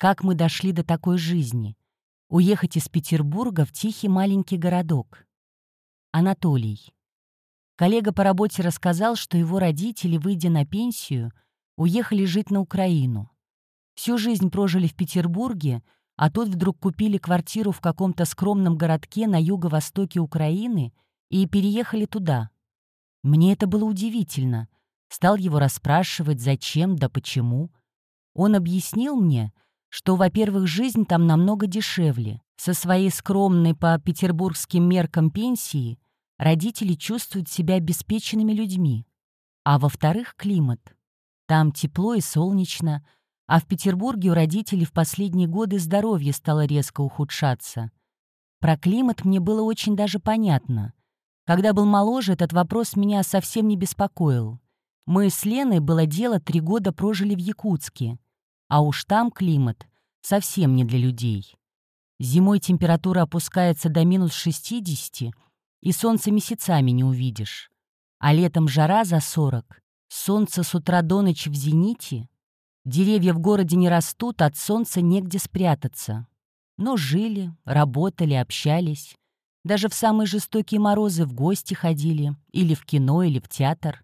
Как мы дошли до такой жизни? Уехать из Петербурга в тихий маленький городок. Анатолий. Коллега по работе рассказал, что его родители, выйдя на пенсию, уехали жить на Украину. Всю жизнь прожили в Петербурге, а тут вдруг купили квартиру в каком-то скромном городке на юго-востоке Украины и переехали туда. Мне это было удивительно. Стал его расспрашивать, зачем да почему. Он объяснил мне, что, во-первых, жизнь там намного дешевле. Со своей скромной по петербургским меркам пенсии родители чувствуют себя обеспеченными людьми. А во-вторых, климат. Там тепло и солнечно, а в Петербурге у родителей в последние годы здоровье стало резко ухудшаться. Про климат мне было очень даже понятно. Когда был моложе, этот вопрос меня совсем не беспокоил. Мы с Леной, было дело, три года прожили в Якутске. А уж там климат совсем не для людей. Зимой температура опускается до минус 60, и солнце месяцами не увидишь. А летом жара за 40, солнце с утра до ночи в зените, Деревья в городе не растут, от солнца негде спрятаться. Но жили, работали, общались. Даже в самые жестокие морозы в гости ходили, или в кино, или в театр.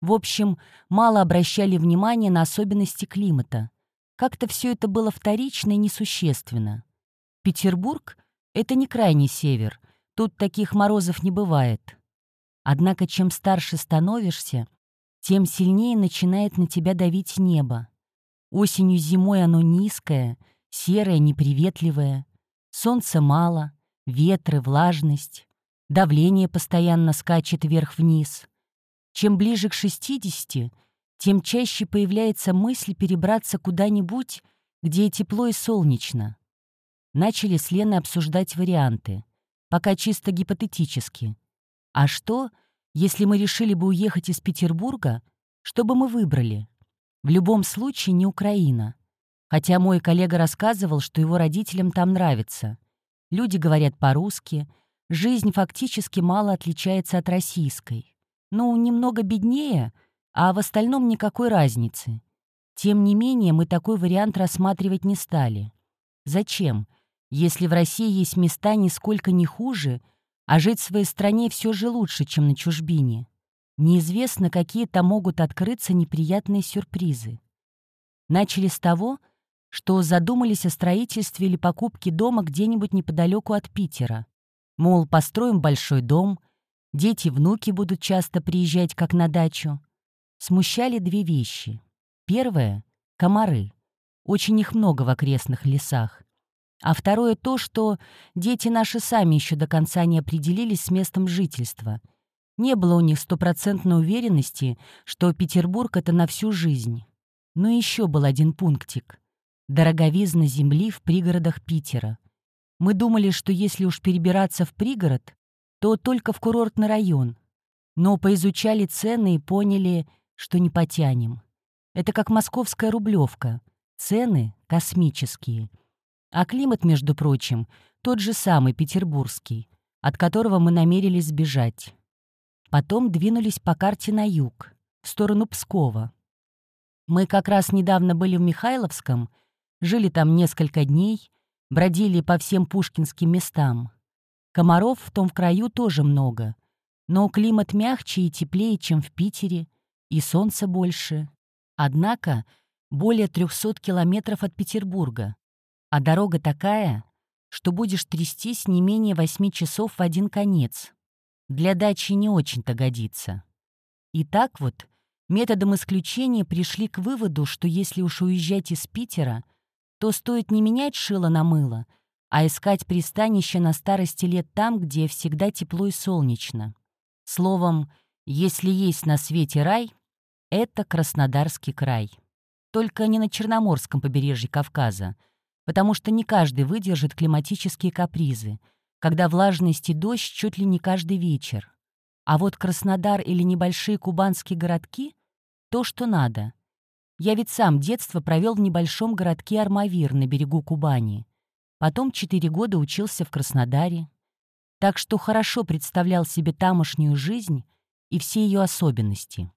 В общем, мало обращали внимания на особенности климата. Как-то все это было вторично и несущественно. Петербург — это не крайний север, тут таких морозов не бывает. Однако чем старше становишься, тем сильнее начинает на тебя давить небо. Осенью-зимой оно низкое, серое, неприветливое. Солнца мало, ветры, влажность. Давление постоянно скачет вверх-вниз. Чем ближе к 60, тем чаще появляется мысль перебраться куда-нибудь, где тепло и солнечно. Начали с Леной обсуждать варианты, пока чисто гипотетически. А что, если мы решили бы уехать из Петербурга, что бы мы выбрали? В любом случае не Украина. Хотя мой коллега рассказывал, что его родителям там нравится. Люди говорят по-русски, жизнь фактически мало отличается от российской. Ну, немного беднее, а в остальном никакой разницы. Тем не менее, мы такой вариант рассматривать не стали. Зачем, если в России есть места нисколько не хуже, а жить в своей стране все же лучше, чем на чужбине? Неизвестно, какие там могут открыться неприятные сюрпризы. Начали с того, что задумались о строительстве или покупке дома где-нибудь неподалеку от Питера. Мол, построим большой дом, дети внуки будут часто приезжать как на дачу. Смущали две вещи. Первое — комары. Очень их много в окрестных лесах. А второе то, что дети наши сами еще до конца не определились с местом жительства — не было у них стопроцентной уверенности, что Петербург — это на всю жизнь. Но еще был один пунктик. Дороговизна земли в пригородах Питера. Мы думали, что если уж перебираться в пригород, то только в курортный район. Но поизучали цены и поняли, что не потянем. Это как московская рублевка. Цены космические. А климат, между прочим, тот же самый петербургский, от которого мы намерились сбежать. Потом двинулись по карте на юг, в сторону Пскова. Мы как раз недавно были в Михайловском, жили там несколько дней, бродили по всем пушкинским местам. Комаров в том краю тоже много, но климат мягче и теплее, чем в Питере, и солнца больше. Однако более 300 километров от Петербурга, а дорога такая, что будешь трястись не менее 8 часов в один конец для дачи не очень-то годится. И так вот, методом исключения пришли к выводу, что если уж уезжать из Питера, то стоит не менять шило на мыло, а искать пристанище на старости лет там, где всегда тепло и солнечно. Словом, если есть на свете рай, это Краснодарский край. Только не на Черноморском побережье Кавказа, потому что не каждый выдержит климатические капризы — когда влажность и дождь чуть ли не каждый вечер. А вот Краснодар или небольшие кубанские городки — то, что надо. Я ведь сам детство провел в небольшом городке Армавир на берегу Кубани. Потом четыре года учился в Краснодаре. Так что хорошо представлял себе тамошнюю жизнь и все ее особенности.